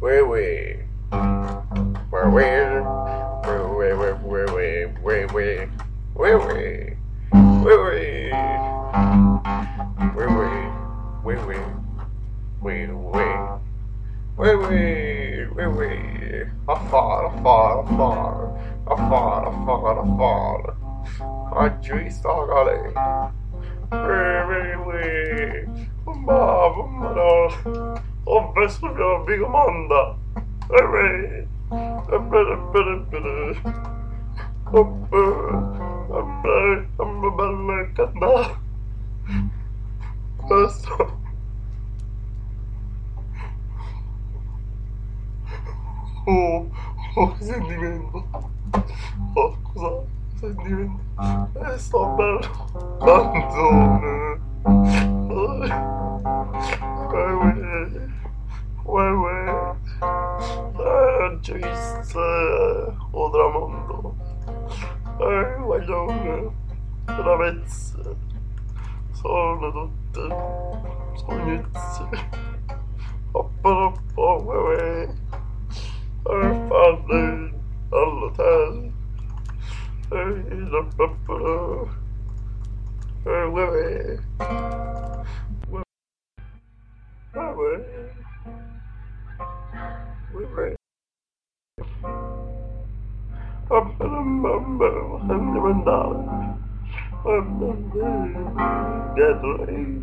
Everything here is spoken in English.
Where we? Where we? Where we? Where we? Where we? Where we? Where we? Where we? Where we? Where we? Where we? Where we? Afar, afar, afar, afar, afar, afar. Oggi sto gale. Where we? Mamma, mamma, ho perso il mio amico Monda. Ebbene, ebbene, ebbene, ebbene. Ebbene, bello cantare. Questo. Oh, oh, sentimento. Oh, scusa, sentimento. E sto bello. Canzone. triste Odramando. Ay, guayón, una vez solo donde soñarse. Hoppar upp och mig. Jag faller alla tär. Jag gillar papper. Jag är med. or for a member of hundred dollars or member that way.